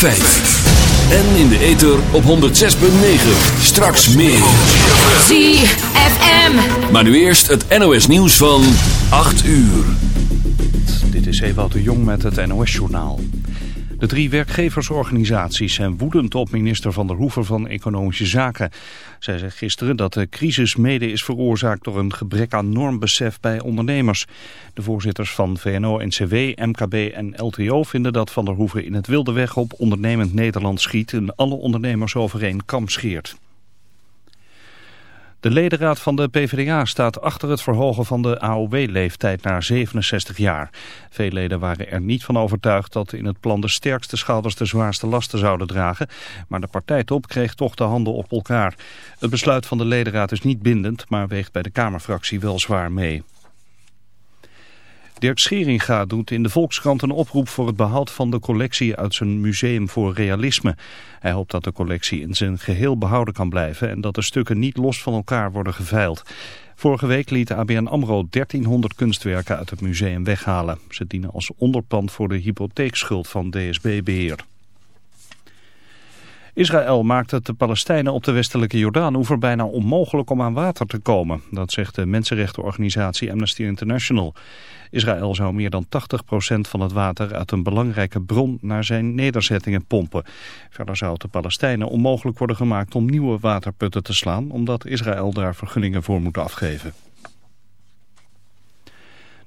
5. En in de ether op 106.9. Straks meer. ZFM. Maar nu eerst het NOS nieuws van 8 uur. Dit is Ewout de Jong met het NOS-journaal. De drie werkgeversorganisaties zijn woedend op minister Van der Hoeven van Economische Zaken. Zij zei gisteren dat de crisis mede is veroorzaakt door een gebrek aan normbesef bij ondernemers. De voorzitters van VNO-NCW, MKB en LTO vinden dat Van der Hoeven in het wilde weg op ondernemend Nederland schiet en alle ondernemers over één kam scheert. De ledenraad van de PvdA staat achter het verhogen van de AOW-leeftijd naar 67 jaar. Veel leden waren er niet van overtuigd dat in het plan de sterkste schouders de zwaarste lasten zouden dragen. Maar de partijtop kreeg toch de handen op elkaar. Het besluit van de ledenraad is niet bindend, maar weegt bij de Kamerfractie wel zwaar mee. Dirk Scheringa doet in de Volkskrant een oproep voor het behoud van de collectie uit zijn Museum voor Realisme. Hij hoopt dat de collectie in zijn geheel behouden kan blijven en dat de stukken niet los van elkaar worden geveild. Vorige week liet ABN AMRO 1300 kunstwerken uit het museum weghalen. Ze dienen als onderpand voor de hypotheekschuld van DSB Beheer. Israël maakt het de Palestijnen op de westelijke Jordaanoever bijna onmogelijk om aan water te komen. Dat zegt de mensenrechtenorganisatie Amnesty International. Israël zou meer dan 80% van het water uit een belangrijke bron naar zijn nederzettingen pompen. Verder zou het de Palestijnen onmogelijk worden gemaakt om nieuwe waterputten te slaan, omdat Israël daar vergunningen voor moet afgeven.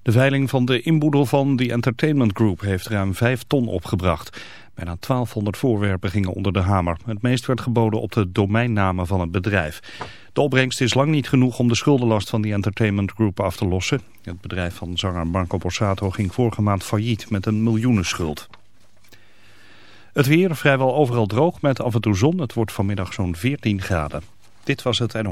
De veiling van de inboedel van The Entertainment Group heeft ruim 5 ton opgebracht. Bijna 1200 voorwerpen gingen onder de hamer. Het meest werd geboden op de domeinnamen van het bedrijf. De opbrengst is lang niet genoeg om de schuldenlast van The Entertainment Group af te lossen. Het bedrijf van zanger Marco Borsato ging vorige maand failliet met een miljoenenschuld. Het weer vrijwel overal droog met af en toe zon. Het wordt vanmiddag zo'n 14 graden. Dit was het NO.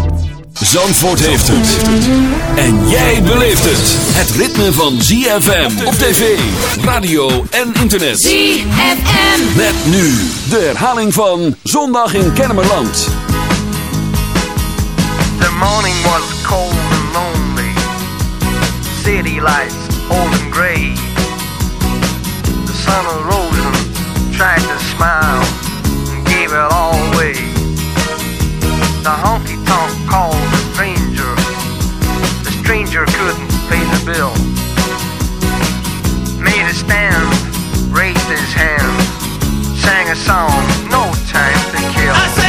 Zandvoort heeft het. En jij beleeft het. Het ritme van ZFM op tv, radio en internet. ZFM. Met nu de herhaling van Zondag in Kennemerland. The morning was cold and lonely. City lights old and gray. The sun arose and tried to smile and gave it all away. The Stranger couldn't pay the bill. Made a stand, raised his hand, sang a song, no time to kill.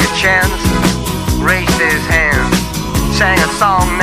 a chance, raised his hand, sang a song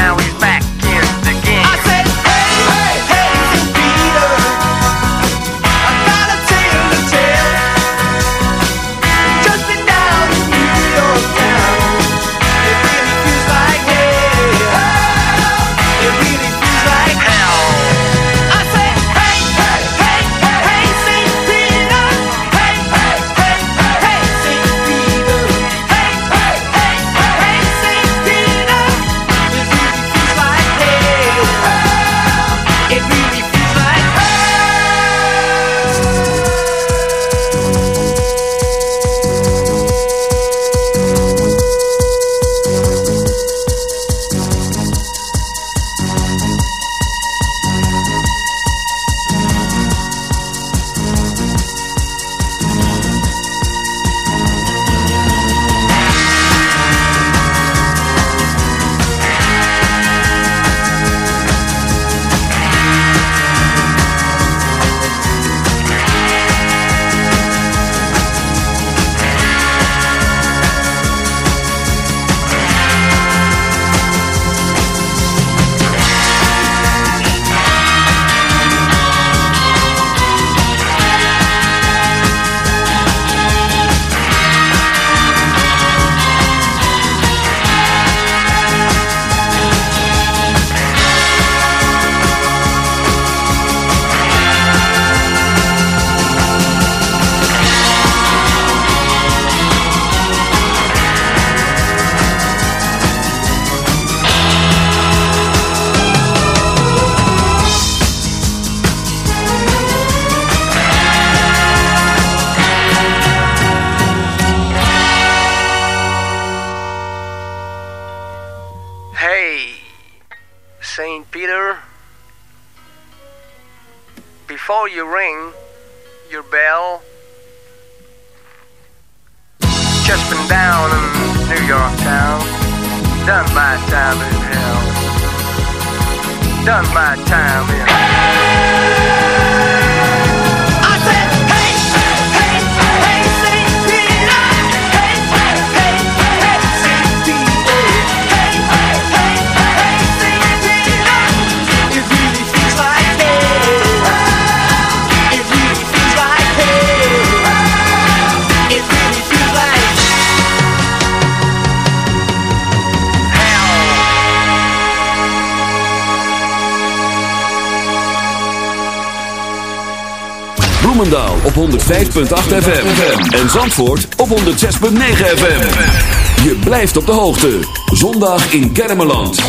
Bloemendaal op 105.8 FM. En Zandvoort op 106.9 FM. Je blijft op de hoogte. Zondag in Kermeland.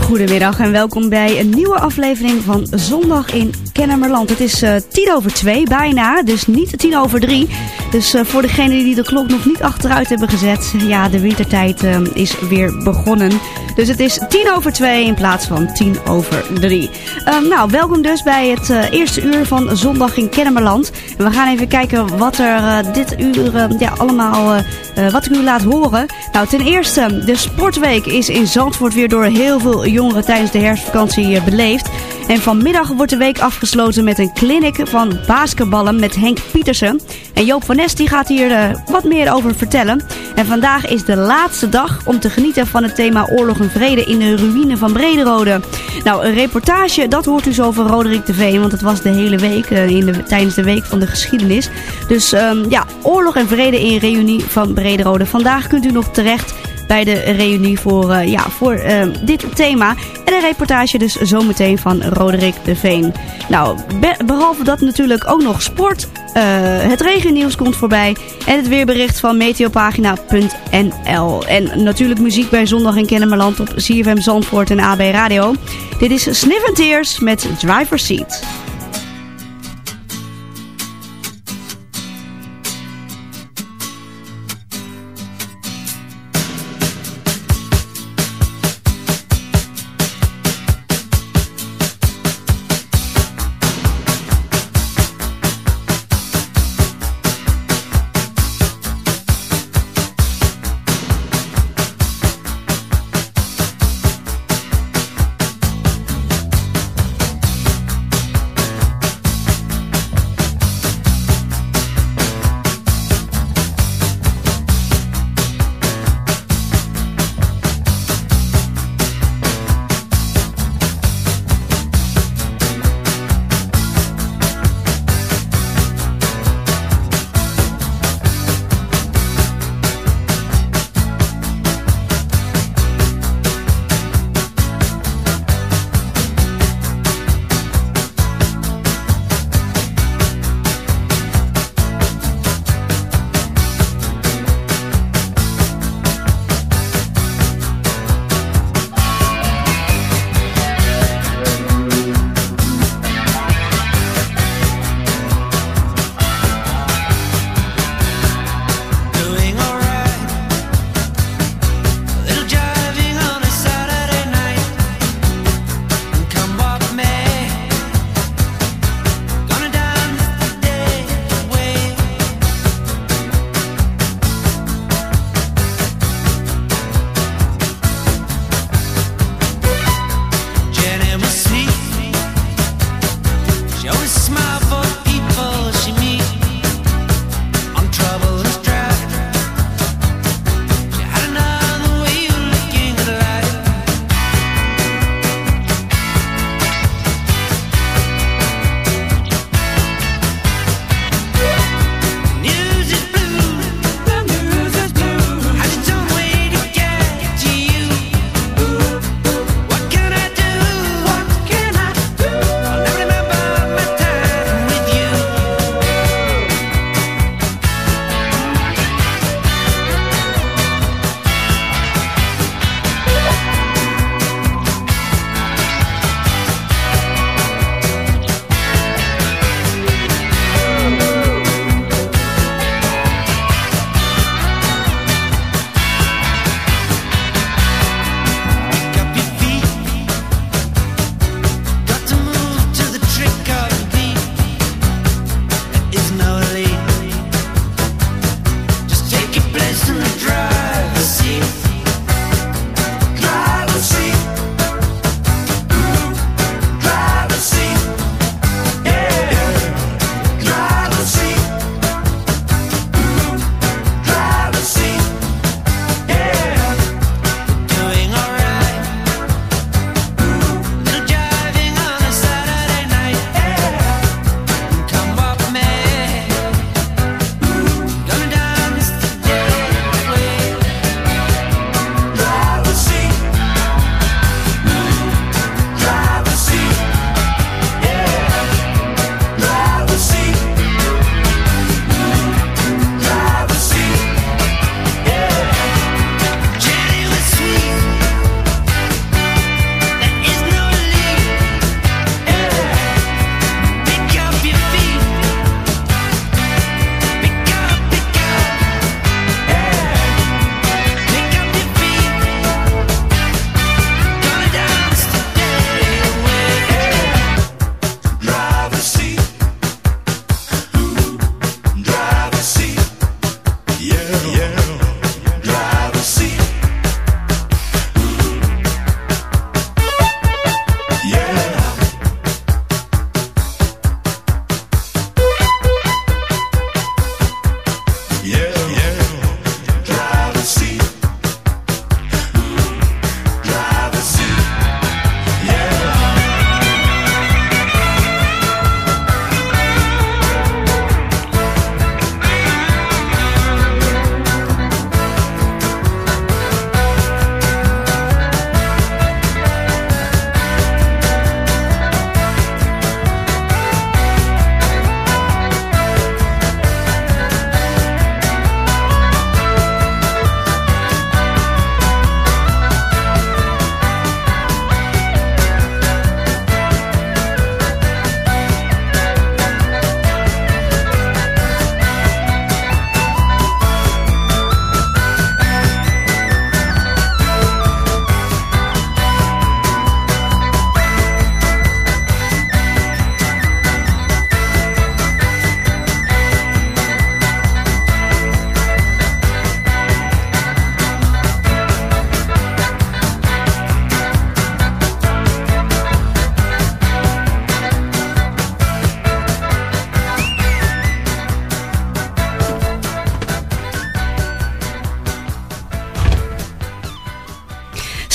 Goedemiddag en welkom bij een nieuwe aflevering van Zondag in Kennemerland. Het is eh, tien over twee, bijna, dus niet tien over drie. Dus eh, voor degenen die de klok nog niet achteruit hebben gezet, ja, de wintertijd eh, is weer begonnen. Dus het is tien over twee in plaats van tien over drie. Ehm, nou, welkom dus bij het eh, eerste uur van Zondag in Kennemerland. En we gaan even kijken wat er eh, dit uur eh, ja, allemaal, wat ik u laat horen. Nou, ten eerste, de sportweek is in Zandvoort weer door heel veel jongeren tijdens de herfstvakantie beleefd. En vanmiddag wordt de week afgesloten met een clinic van basketballen met Henk Pietersen. En Joop van Nes die gaat hier wat meer over vertellen. En vandaag is de laatste dag om te genieten van het thema oorlog vrede in de ruïne van Brederode. Nou, een reportage, dat hoort u zo van Roderick de Veen, want het was de hele week eh, in de, tijdens de week van de geschiedenis. Dus ehm, ja, oorlog en vrede in reunie van Brederode. Vandaag kunt u nog terecht bij de reunie voor, eh, ja, voor eh, dit thema. En een reportage dus zometeen van Roderick de Veen. Nou, be- behalve dat natuurlijk ook nog sport. eh, het regennieuws komt voorbij. En het weerbericht van meteopagina.nl. En natuurlijk muziek bij Zondag in Kennemerland op CFM Zandvoort en AB Radio. Dit is Sniff and Tears met Driver Seat.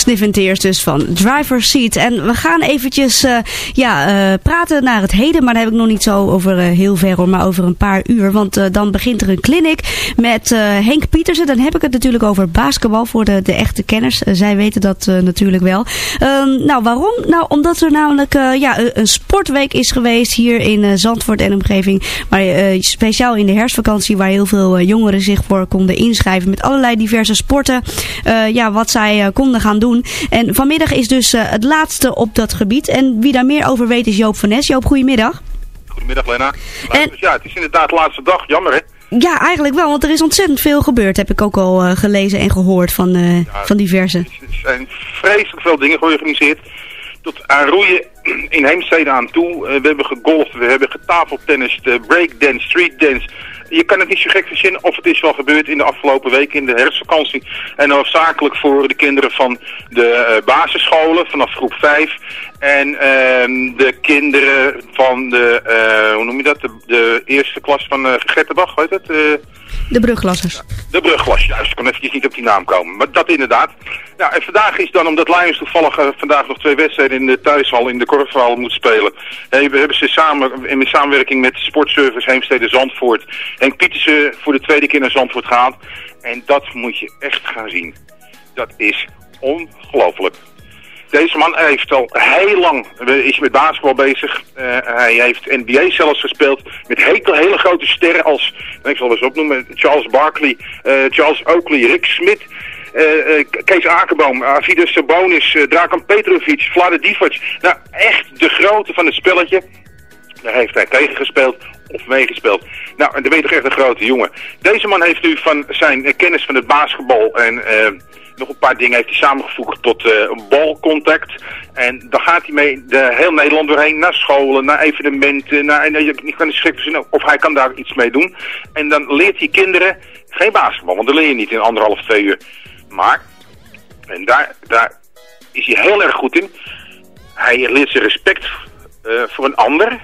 Sniff Tears dus van Driver's Seat. En we gaan eventjes eh, ja, eh, praten naar het heden. Maar daar heb ik nog niet zo over eh, heel ver hoor, maar over een paar uur. Want dan begint er een clinic met Henk Pietersen. Dan heb ik het natuurlijk over basketbal voor de, de echte kenners. Zij weten dat natuurlijk wel. Ehm, nou, waarom? Nou, omdat er namelijk ja, een, sportweek is geweest hier in Zandvoort en omgeving. Maar speciaal in de herfstvakantie waar heel veel jongeren zich voor konden inschrijven. Met allerlei diverse sporten. ja, wat zij konden gaan doen. En vanmiddag is dus eh, het laatste op dat gebied. En wie daar meer over weet is Joop van Nes. Joop, goedemiddag. Goedemiddag Lena. En- Dus ja, het is inderdaad de laatste dag. Jammer hè. Ja, eigenlijk wel, want er is ontzettend veel gebeurd. Heb ik ook al eh, gelezen en gehoord van, eh, van diverse. Er zijn vreselijk veel dingen georganiseerd. Tot aan roeien in Heemstede aan toe. We hebben gegolfd, we hebben getafeltennist, breakdance, streetdance. Je kan het niet zo gek verzinnen of het is wel gebeurd in de afgelopen week in de herfstvakantie. En hoofdzakelijk voor de kinderen van de eh, basisscholen vanaf groep 5. En ehm, de kinderen van de, eh, hoe noem je dat, de, de eerste klas van uh, Gertenbach, weet het? Eh, De bruglassers. de brugklas, juist. Ik kon eventjes niet op die naam komen. Maar dat inderdaad. Nou, en vandaag is dan, omdat Lions toevallig eh, vandaag nog twee wedstrijden in de thuishal, in de korfhal moet spelen. eh, we hebben ze samen, in samenwerking met Sportservice Heemstede Zandvoort, Henk Pietersen voor de tweede keer naar Zandvoort gehaald. En dat moet je echt gaan zien. Dat is ongelooflijk. Deze man heeft al heel lang eh, is met basketbal bezig. Eh, hij heeft NBA zelfs gespeeld met hele, hele grote sterren als, ik zal eens opnoemen, Charles Barkley, eh, Charles Oakley, Rick eh, Kees Akerboom, Avides Sabonis, Drakan Petrovic, Vlade Divac. Nou, echt de grote van het spelletje. Daar heeft hij tegen gespeeld of meegespeeld. Nou, en dan ben je toch echt een grote jongen. Deze man heeft nu van zijn kennis van het basketbal en nog een paar dingen heeft hij samengevoegd tot eh, een balcontact. En dan gaat hij mee de heel Nederland doorheen, naar scholen, naar evenementen. Naar, en, eh, je, je kan niet schrik verzinnen of hij kan daar iets mee doen. En dan leert hij kinderen geen basketbal, want dat leer je niet in anderhalf, twee uur. Maar, en daar, daar is hij heel erg goed in. Hij leert ze respect eh, voor een ander.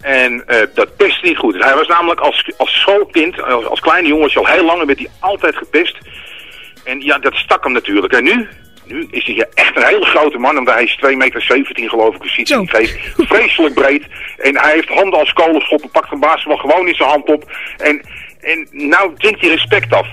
En eh, dat pest niet goed. Hij was namelijk als, als schoolkind, als, als kleine jongen, al heel lang, werd hij altijd gepest. En ja, dat stak hem natuurlijk. En nu, nu is hij echt een hele grote man, omdat hij is 2,17 meter geloof ik, ziet hij. Vreselijk breed. En hij heeft handen als kolenschoppen, pakt een basketbal gewoon in zijn hand op. En, en nou dwingt hij respect af.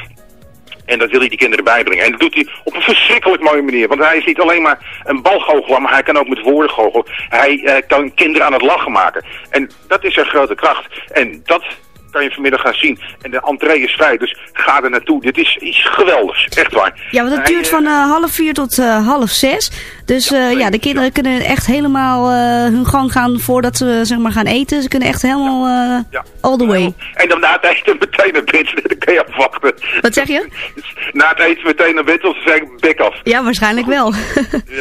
En dat wil hij die kinderen bijbrengen. En dat doet hij op een verschrikkelijk mooie manier. Want hij is niet alleen maar een balgoochelaar, maar hij kan ook met woorden goochelen. Hij eh, kan kinderen aan het lachen maken. En dat is zijn grote kracht. En dat kan je vanmiddag gaan zien. En de entree is vrij, dus ga er naartoe. Dit is iets geweldigs, echt waar. Ja, want het duurt eh, van eh, half vier tot eh, half zes. Dus eh, ja, de kinderen kunnen echt helemaal eh, hun gang gaan voordat ze zeg maar gaan eten. Ze kunnen echt helemaal eh, all the way. En dan na het eten meteen naar bed, dan kan je afwachten. Wat zeg je? Na het eten meteen naar bed, of ze zeggen bek af. Ja, waarschijnlijk wel.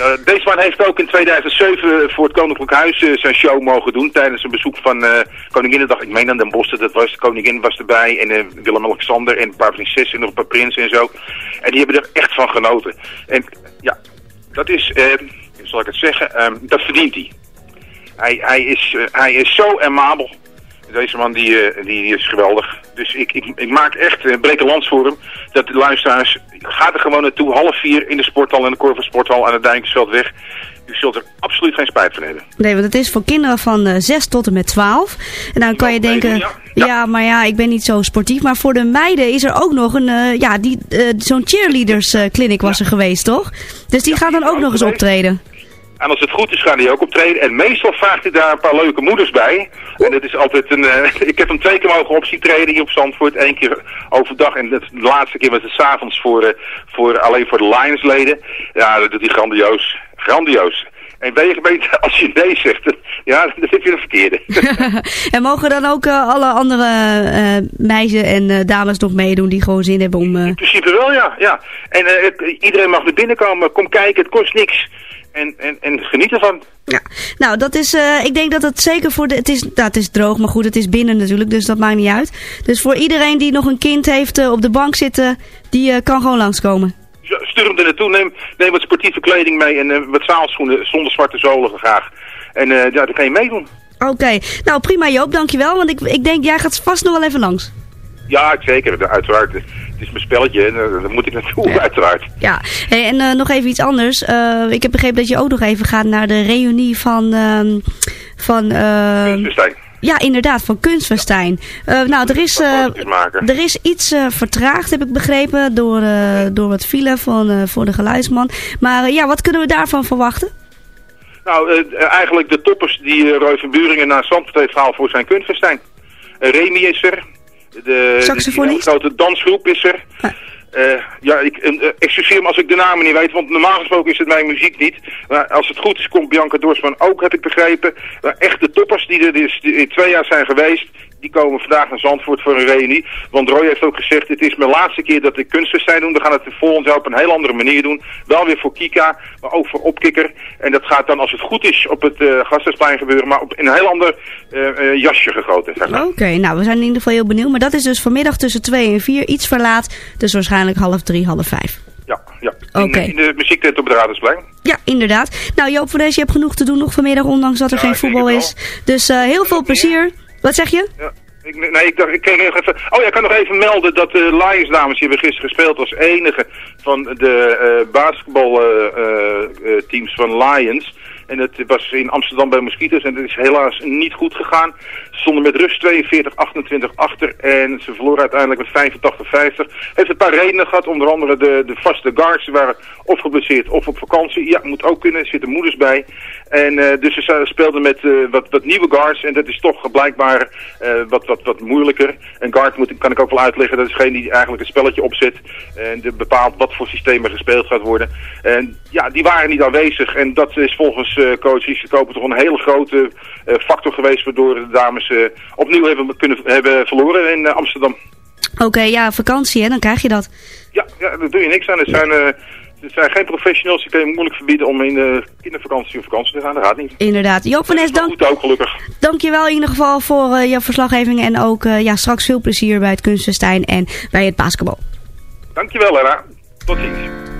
Ja, deze man heeft ook in 2007 voor het Koninklijk Huis zijn show mogen doen tijdens een bezoek van Koninginnedag. Ik meen aan Den Bosch dat was. De koningin was erbij en Willem-Alexander en een paar prinsessen en nog een paar prinsen en zo. En die hebben er echt van genoten. En ja, dat is, eh, zal ik het zeggen, Ehm, dat verdient hij. Hij, hij, is, eh, hij is zo amabel. Deze man die, eh, die, die is geweldig. Dus ik, ik, ik maak echt een breke lans voor hem. Dat de luisteraars, ga er gewoon naartoe. Half vier in de sporthal, in de Korver Sporthal aan het Dijkensveldweg. U zult er absoluut geen spijt van hebben. Nee, want het is voor kinderen van eh 6 tot en met 12. En dan kan je denken, ja. ja. maar ja, ik ben niet zo sportief. Maar voor de meiden is er ook nog een, eh, ja, die, eh, zo'n cheerleaders eh, clinic was er geweest, toch? Dus die gaan dan ook nog eens optreden. En als het goed is, gaan die ook optreden. En meestal vraagt hij daar een paar leuke moeders bij. En dat is altijd een... ik heb hem twee keer mogen op zien treden hier op Zandvoort. Eén keer overdag en de laatste keer was het s'avonds voor, voor, alleen voor de Lionsleden. Ja, dat doet hij grandioos. Grandioos. En weet je, je, als je nee zegt, ja, dan heb je de verkeerde. en mogen dan ook eh, alle andere eh meisjes en eh, dames nog meedoen die gewoon zin hebben om... In principe wel, ja. ja. En iedereen mag naar binnen komen. Kom kijken, het kost niks. En, en, en geniet ervan. Ja, nou dat is, ik denk dat het zeker voor de, het is, nou, het is droog, maar goed, het is binnen natuurlijk, dus dat maakt niet uit. Dus voor iedereen die nog een kind heeft op de bank zitten, die kan gewoon langskomen. Ja, Stuur hem er naartoe, neem, neem wat sportieve kleding mee en eh, wat zaalschoenen zonder zwarte zolen graag. En eh, ja, dan kan je meedoen. Oké, nou prima Joop, dankjewel, want ik, ik denk jij gaat vast nog wel even langs. Ja, zeker, uiteraard. Het is mijn spelletje en daar moet ik naartoe, Ja. uiteraard. Ja, hey, en eh, nog even iets anders. Ik heb begrepen dat je ook nog even gaat naar de reunie van... ehm, van ehm. Ja, inderdaad, van Kunstfestijn. Eh, nou, er is, eh, er is iets eh, vertraagd, heb ik begrepen, door, door wat file van, voor de geluidsman. Maar ja, wat kunnen we daarvan verwachten? Nou, eigenlijk de toppers die Roy van Buringen naar Zandvoort heeft gehaald voor zijn kunstfestijn. Remy is er. De grote dansgroep is er. Ah. Eh, ja, ik uh, excuseer me als ik de namen niet weet, want normaal gesproken is het mijn muziek niet. Maar als het goed is, komt Bianca Dorsman ook, heb ik begrepen. Maar echt de toppers die er dus, in twee jaar zijn geweest, die komen vandaag naar Zandvoort voor een reunie. Want Roy heeft ook gezegd, het is mijn laatste keer dat ik kunstfestijn doen. We gaan het volgend jaar op een heel andere manier doen. Wel weer voor Kika, maar ook voor Opkikker. En dat gaat dan, als het goed is, op het uh, Gasthuisplein gebeuren. Maar op in een heel ander uh, uh, jasje gegoten. Zeg maar. Oké, okay, nou we zijn in ieder geval heel benieuwd. Maar dat is dus vanmiddag tussen 2 en 4, iets verlaat. Dus waarschijnlijk half drie, half vijf. Ja, ja. Oké. Okay. In, in, de muziektent op het Radersplein. Ja, inderdaad. Nou Joop van Des, je hebt genoeg te doen nog vanmiddag, ondanks dat er ja, geen voetbal is. Dus uh, heel veel plezier. Wat zeg je? Ja. Ik, nee, ik, dacht, ik kreeg nog even... Oh ja, ik kan nog even melden dat de Lions dames, die hebben gisteren gespeeld als enige van de uh, basketbalteams uh, van Lions. En het was in Amsterdam bij Mosquito's en het is helaas niet goed gegaan. Stonden met rust 42-28 achter en ze verloren uiteindelijk met 85-50. Heeft een paar redenen gehad, onder andere de, de vaste guards. Waren of geblesseerd of op vakantie. Ja, moet ook kunnen, er zitten moeders bij. En uh, dus ze speelden met uh, wat, wat nieuwe guards en dat is toch blijkbaar uh, wat, wat, wat moeilijker. Een guard moet, kan ik ook wel uitleggen, dat is geen die eigenlijk een spelletje opzet en de bepaalt wat voor systeem er gespeeld gaat worden. En ja, die waren niet aanwezig en dat is volgens coach Koper toch een hele grote factor geweest waardoor de dames uh, opnieuw hebben, kunnen, hebben verloren in uh, Amsterdam. Oké, okay, ja, vakantie hè, dan krijg je dat. Ja, ja daar doe je niks aan. Het zijn, uh, het zijn geen professionals, die kun je moeilijk verbieden om in de kindervakantie of vakantie te gaan. Dat gaat niet. Inderdaad. Joop van Nes, dank, goed ook, gelukkig. dankjewel in ieder geval voor uh, jouw verslaggeving en ook ja, straks veel plezier bij het Kunstenstein en bij het basketbal. Dankjewel, Lera. Tot ziens.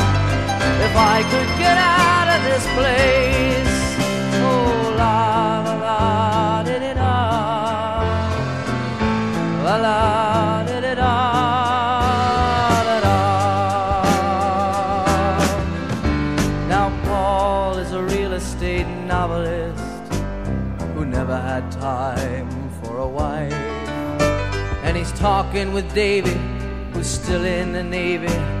if I could get out of this place. Oh, la la la, did. La la, did it all. Now, Paul is a real estate novelist who never had time for a wife. And he's talking with David, who's still in the Navy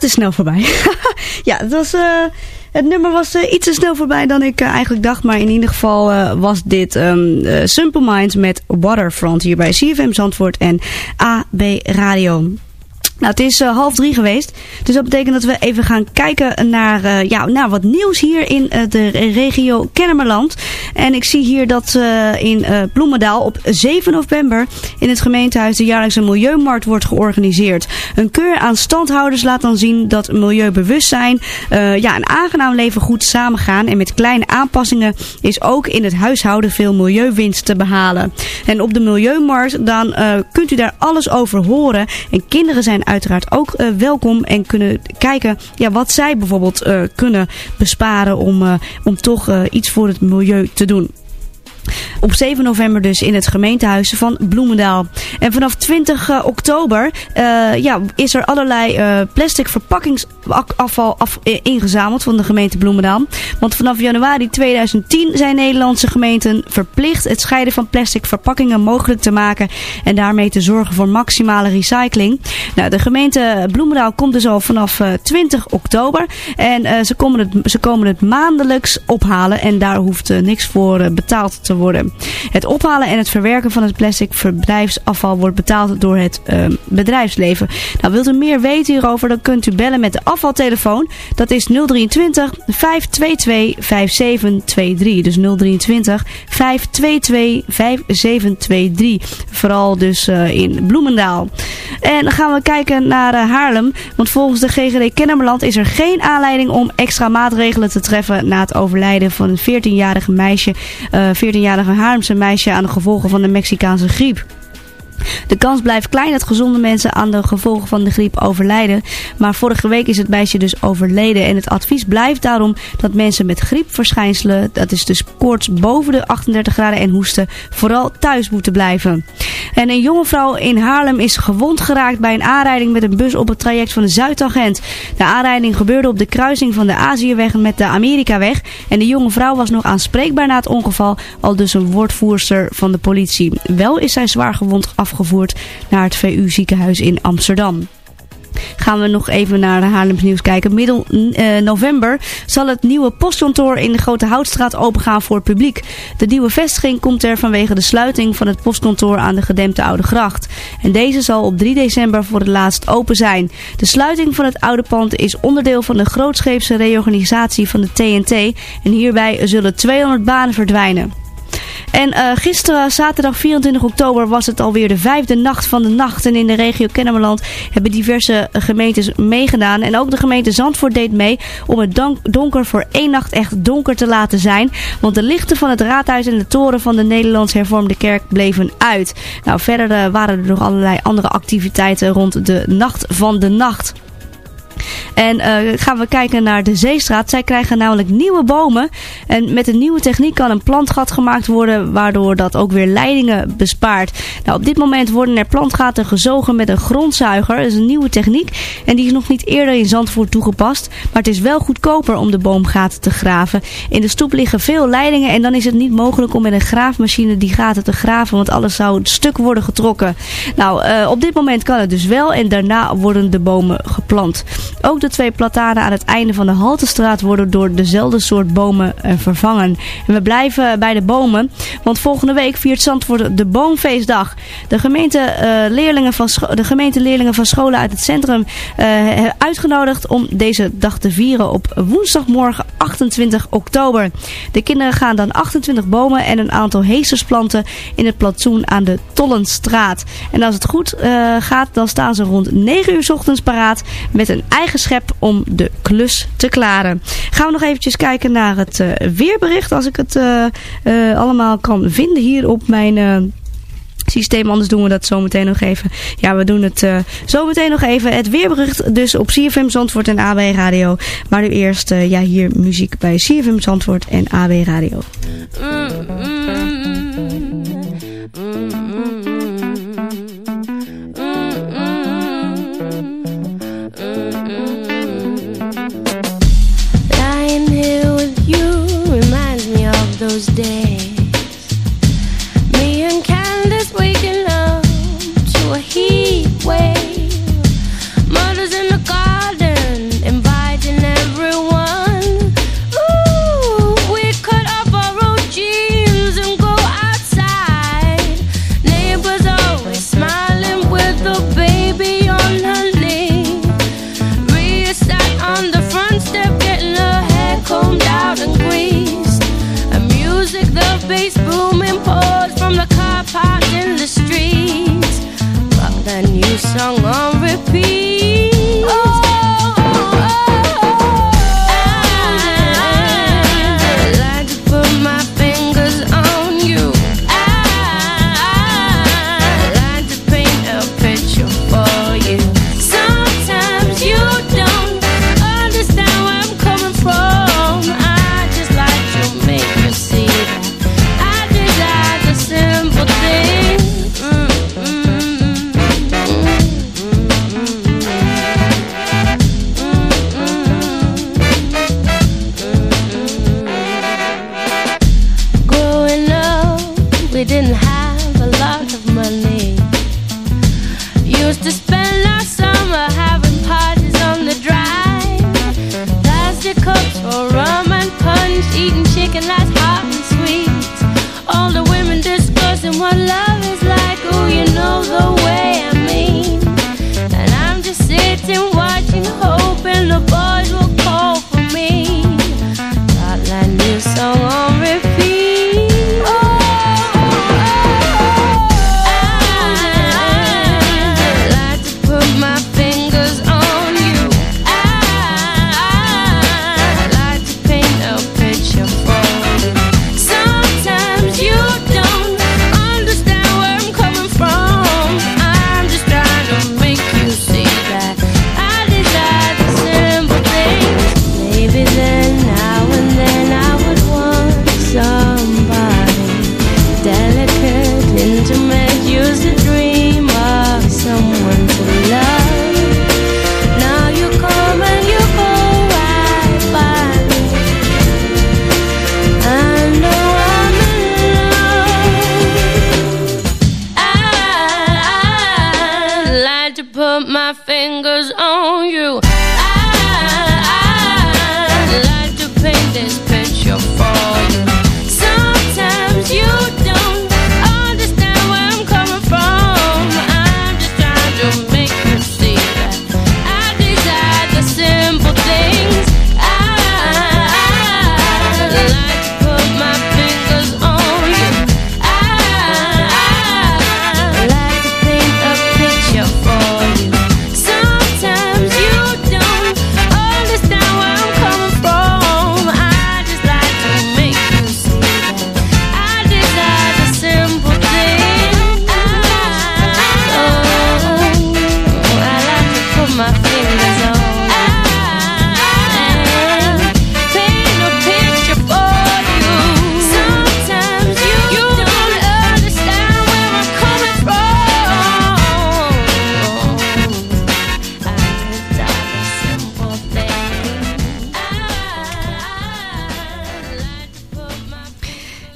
Dat is snel voorbij. ja, het, was, eh, het nummer was eh, iets te snel voorbij dan ik eh, eigenlijk dacht. Maar in ieder geval was dit eh, Simple Minds met Waterfront hier bij CFM Zandvoort en AB Radio. Nou, het is eh, half drie geweest. Dus dat betekent dat we even gaan kijken naar, eh, ja, naar wat nieuws hier in eh, de regio Kennemerland. En ik zie hier dat in Bloemendaal op 7 november in het gemeentehuis de jaarlijkse Milieumarkt wordt georganiseerd. Een keur aan standhouders laat dan zien dat milieubewustzijn, ja, een aangenaam leven goed samengaan. En met kleine aanpassingen is ook in het huishouden veel milieuwinst te behalen. En op de Milieumarkt dan kunt u daar alles over horen. En kinderen zijn uiteraard ook eh, welkom en kunnen kijken ja, wat zij bijvoorbeeld eh, kunnen besparen om, eh, om toch iets voor het milieu te doen. Op 7 november dus in het gemeentehuis van Bloemendaal. En vanaf 20 eh, oktober eh, ja, is er allerlei eh, plastic verpakkingsafval af, ingezameld van de gemeente Bloemendaal. Want vanaf januari 2010 zijn Nederlandse gemeenten verplicht het scheiden van plastic verpakkingen mogelijk te maken. En daarmee te zorgen voor maximale recycling. Nou, de gemeente Bloemendaal komt dus al vanaf eh, 20 oktober. En ze, komen het, ze komen het maandelijks ophalen. En daar hoeft niks voor betaald te worden worden. Het ophalen en het verwerken van het plastic verblijfsafval wordt betaald door het ehm, bedrijfsleven. Nou, wilt u meer weten hierover, dan kunt u bellen met de afvaltelefoon. Dat is 023 522 5723. Dus 023 522 5723. Vooral dus eh, in Bloemendaal. En dan gaan we kijken naar eh, Haarlem. Want volgens de GGD Kennemerland is er geen aanleiding om extra maatregelen te treffen na het overlijden van een 14-jarige meisje. Eh, 14 13-jarige meisje aan de gevolgen van de Mexicaanse griep. De kans blijft klein dat gezonde mensen aan de gevolgen van de griep overlijden. Maar vorige week is het meisje dus overleden. En het advies blijft daarom dat mensen met griepverschijnselen, dat is dus koorts boven de 38 graden en hoesten, vooral thuis moeten blijven. En een jonge vrouw in Haarlem is gewond geraakt bij een aanrijding met een bus op het traject van de Zuidagent. De aanrijding gebeurde op de kruising van de Aziëweg met de Amerikaweg. En de jonge vrouw was nog aanspreekbaar na het ongeval, al dus een woordvoerster van de politie. Wel is zij zwaar gewond afgevoerd naar het VU ziekenhuis in Amsterdam. Gaan we nog even naar de Haarlems nieuws kijken. Middel eh, november zal het nieuwe postkantoor in de Grote Houtstraat opengaan voor het publiek. De nieuwe vestiging komt er vanwege de sluiting van het postkantoor aan de gedempte Oude Gracht. En deze zal op 3 december voor het laatst open zijn. De sluiting van het oude pand is onderdeel van de grootscheepse reorganisatie van de TNT. En hierbij zullen 200 banen verdwijnen. En eh, gisteren, zaterdag 24 oktober, was het alweer de vijfde nacht van de nacht. En in de regio Kennemerland hebben diverse gemeentes meegedaan. En ook de gemeente Zandvoort deed mee om het donker voor één nacht echt donker te laten zijn. Want de lichten van het raadhuis en de toren van de Nederlands hervormde kerk bleven uit. Nou, verder eh, waren er nog allerlei andere activiteiten rond de nacht van de nacht. En eh, gaan we kijken naar de Zeestraat. Zij krijgen namelijk nieuwe bomen. En met een nieuwe techniek kan een plantgat gemaakt worden. Waardoor dat ook weer leidingen bespaart. Nou, op dit moment worden er plantgaten gezogen met een grondzuiger. Dat is een nieuwe techniek. En die is nog niet eerder in Zandvoort toegepast. Maar het is wel goedkoper om de boomgaten te graven. In de stoep liggen veel leidingen. En dan is het niet mogelijk om met een graafmachine die gaten te graven. Want alles zou stuk worden getrokken. Nou, eh, op dit moment kan het dus wel. En daarna worden de bomen geplant. Ook de twee platanen aan het einde van de Haltestraat worden door dezelfde soort bomen eh, vervangen. En we blijven bij de bomen, want volgende week viert Zandvoort de Boomfeestdag. De gemeente, eh, leerlingen, van de gemeente leerlingen van scholen uit het centrum eh, hebben uitgenodigd om deze dag te vieren op woensdagmorgen 28 oktober. De kinderen gaan dan 28 bomen en een aantal heesters planten in het plantsoen aan de Tollenstraat. En als het goed eh, gaat, dan staan ze rond 9 uur ochtends paraat met een eigen schep om de klus te klaren. Gaan we nog eventjes kijken naar het eh, weerbericht. Als ik het eh, eh, allemaal kan vinden hier op mijn... systeem. Anders doen we dat zometeen nog even. Ja, we doen het uh, zometeen nog even. Het weerbericht dus op CFM Zandvoort en AB Radio. Maar nu eerst ja, hier muziek bij CFM Zandvoort en AB Radio. Lying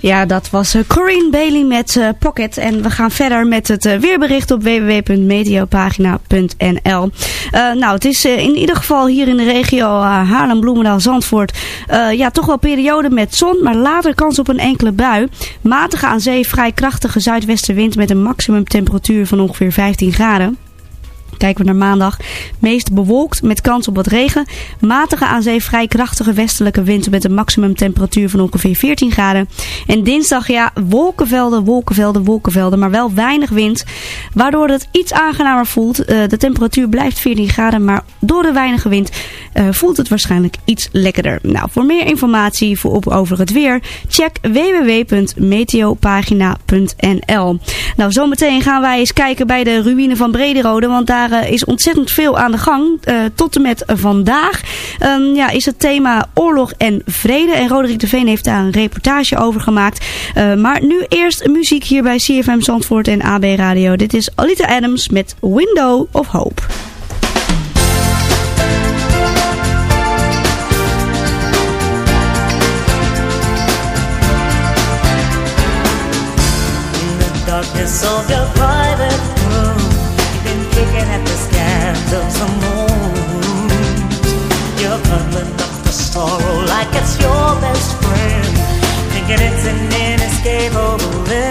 Ja, dat was eh, Corinne Bailey met eh, Pocket. En we gaan verder met het eh, weerbericht op www.meteopagina.nl. Eh, nou, het is in ieder geval hier in de regio Haarlem, Bloemendaal, Zandvoort. ja, toch wel periode met zon, maar later kans op een enkele bui. Matige aan zee, vrij krachtige zuidwestenwind met een maximumtemperatuur van ongeveer 15 graden. Kijken we naar maandag. Meest bewolkt met kans op wat regen. Matige aan zee vrij krachtige westelijke wind met een maximumtemperatuur van ongeveer 14 graden. En dinsdag ja, wolkenvelden, wolkenvelden, wolkenvelden, maar wel weinig wind. Waardoor het iets aangenamer voelt. Eh, de temperatuur blijft 14 graden, maar door de weinige wind eh, voelt het waarschijnlijk iets lekkerder. Nou, voor meer informatie voor op, over het weer, check www.meteopagina.nl. Nou, zometeen gaan wij eens kijken bij de ruïne van Brederode, want daar eh, is ontzettend veel aan de gang. Eh, tot en met vandaag Ehm, ja, is het thema oorlog en vrede. En Roderick de Veen heeft daar een reportage over gemaakt. Eh, maar nu eerst muziek hier bij CFM Zandvoort en AB Radio. Dit is Alita Adams met Window of Hope. of your private picking at the scabs of some wounds. You're cuddling up the sorrow like it's your best friend, thinking it's an inescapable end.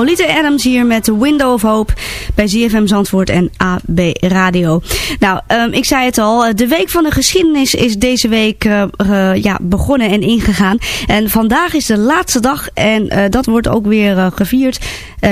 Olita Adams hier met Window of Hope bij ZFM Zandvoort en AB Radio. Nou, um, ik zei het al, de Week van de Geschiedenis is deze week uh, uh, ja, begonnen en ingegaan. En vandaag is de laatste dag en dat wordt ook weer gevierd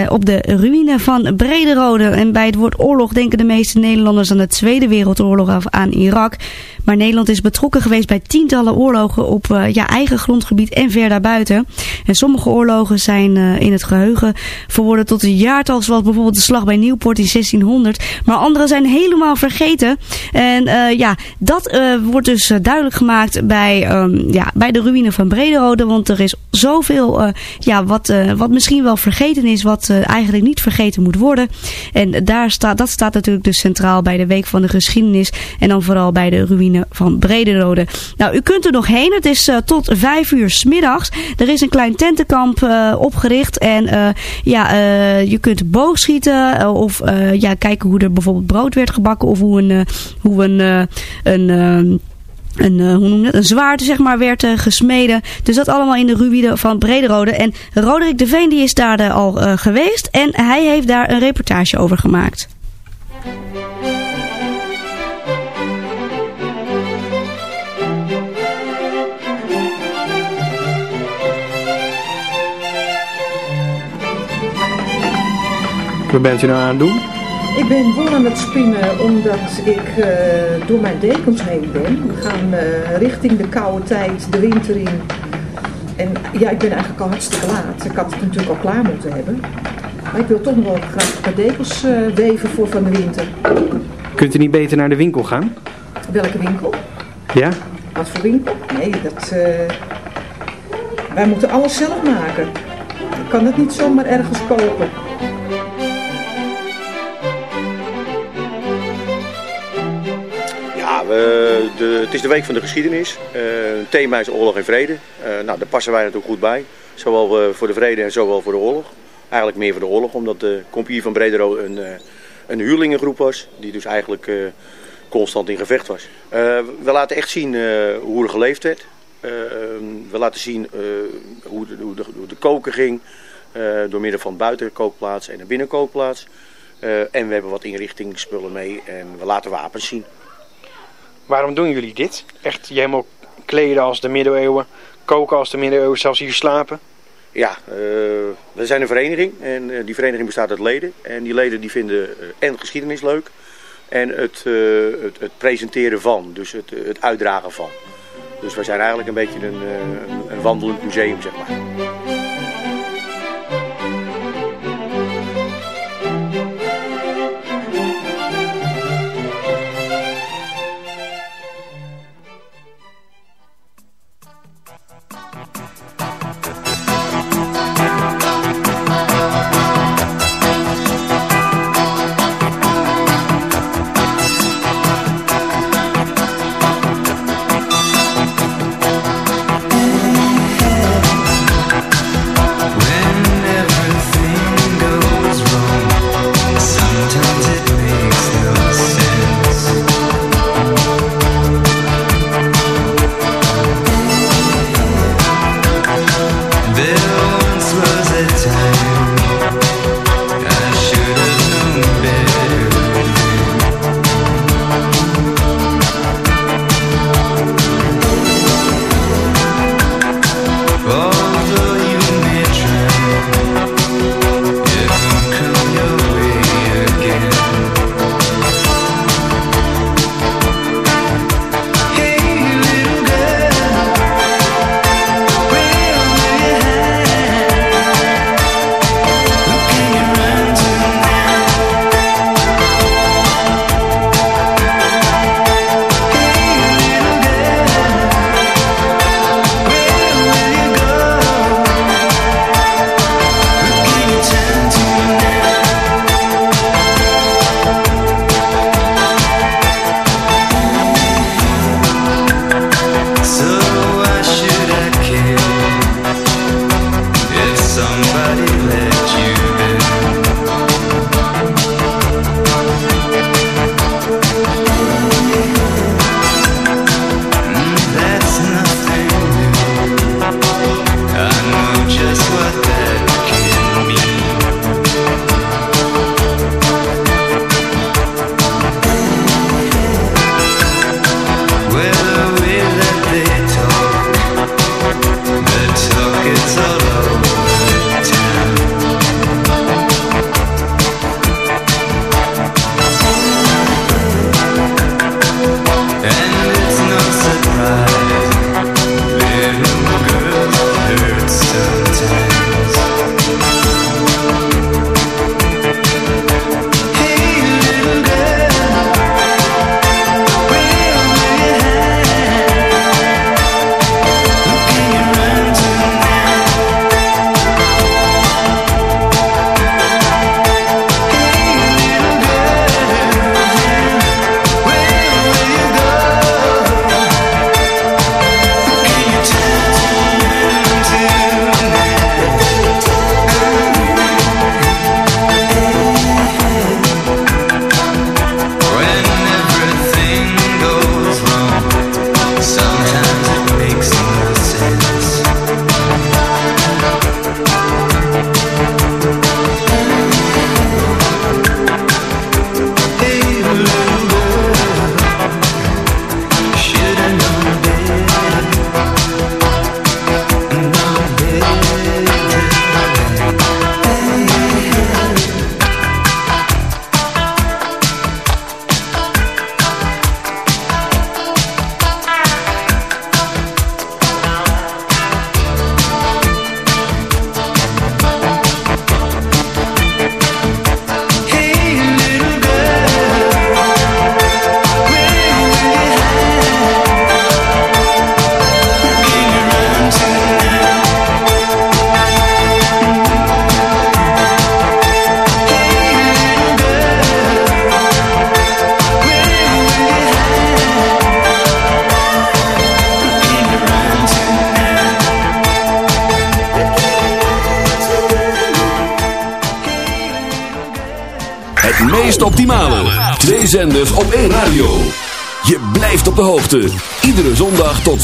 op de ruïne van Brederode. En bij het woord oorlog denken de meeste Nederlanders aan de Tweede Wereldoorlog of aan Irak. Maar Nederland is betrokken geweest bij tientallen oorlogen op ja, eigen grondgebied en ver daarbuiten. En sommige oorlogen zijn in het geheugen verworden tot een jaartal zoals bijvoorbeeld de slag bij Nieuwpoort in 1600. Maar andere zijn helemaal vergeten. En ja, dat wordt dus duidelijk gemaakt bij, um, ja, bij de ruïne van Brederode. Want er is zoveel ja, wat, wat misschien wel vergeten is, wat eigenlijk niet vergeten moet worden. En daar staat, dat staat natuurlijk dus centraal bij de Week van de Geschiedenis. En dan vooral bij de ruïne van Brederode. Nou, u kunt er nog heen. Het is tot vijf uur smiddags. Er is een klein tentenkamp opgericht. En ja, je kunt boogschieten of ja, kijken hoe er bijvoorbeeld brood werd gebakken of hoe een, hoe een, een een, uh, hoe noem een zwaard zeg maar, werd uh, gesmeden. Dus dat allemaal in de ruïne van Brederode. En Roderick de Veen die is daar uh, al geweest en hij heeft daar een reportage over gemaakt. Wat bent u nou aan het doen? Ik ben wol aan het spinnen omdat ik uh, door mijn dekens heen ben. We gaan uh, richting de koude tijd, de winter in. En ja, ik ben eigenlijk al hartstikke laat. Ik had het natuurlijk al klaar moeten hebben. Maar ik wil toch nog wel graag een paar dekens uh, weven voor van de winter. Kunt u niet beter naar de winkel gaan? Welke winkel? Ja? Wat voor winkel? Nee, dat... wij moeten alles zelf maken. Ik kan het niet zomaar ergens kopen. We, de, het is de week van de geschiedenis. Uh, het thema is oorlog en vrede. Uh, nou, daar passen wij natuurlijk goed bij. Zowel voor de vrede en zowel voor de oorlog. Eigenlijk meer voor de oorlog, omdat de compagnie van Bredero een, een huurlingengroep was. Die dus eigenlijk constant in gevecht was. we laten echt zien hoe er geleefd werd. we laten zien hoe de, hoe, hoe, de, koken ging. door middel van buitenkookplaats en een binnenkookplaats. en we hebben wat inrichtingsspullen mee en we laten wapens zien. Waarom doen jullie dit? Echt je helemaal kleden als de middeleeuwen, koken als de middeleeuwen, zelfs hier slapen? Ja, uh, we zijn een vereniging en uh, die vereniging bestaat uit leden. En die leden die vinden uh, en geschiedenis leuk en het, het, het, presenteren van, dus het, het uitdragen van. Dus wij zijn eigenlijk een beetje een, een wandelend museum, zeg maar.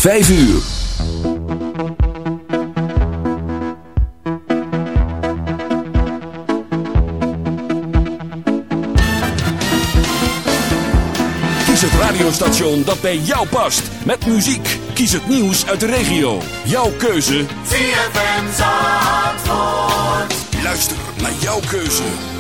5 uur. Kies het radiostation dat bij jou past. Met muziek. Kies het nieuws uit de regio. Jouw keuze. VFM Zandvoort. Luister naar jouw keuze.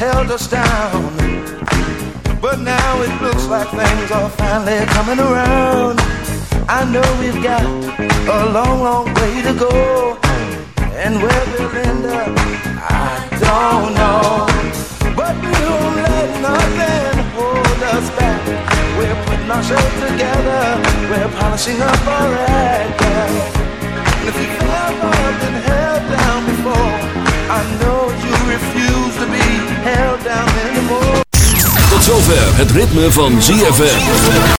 Held us down. But now it looks like things are finally coming around. I know we've got a long, long way to go. And where we'll end up, I don't know. But we won't let nothing hold us back. We're putting ourselves together. We're polishing up our act. And if you've ever been held down before, I know you refuse to be held down anymore. Tot zover het ritme van ZFM.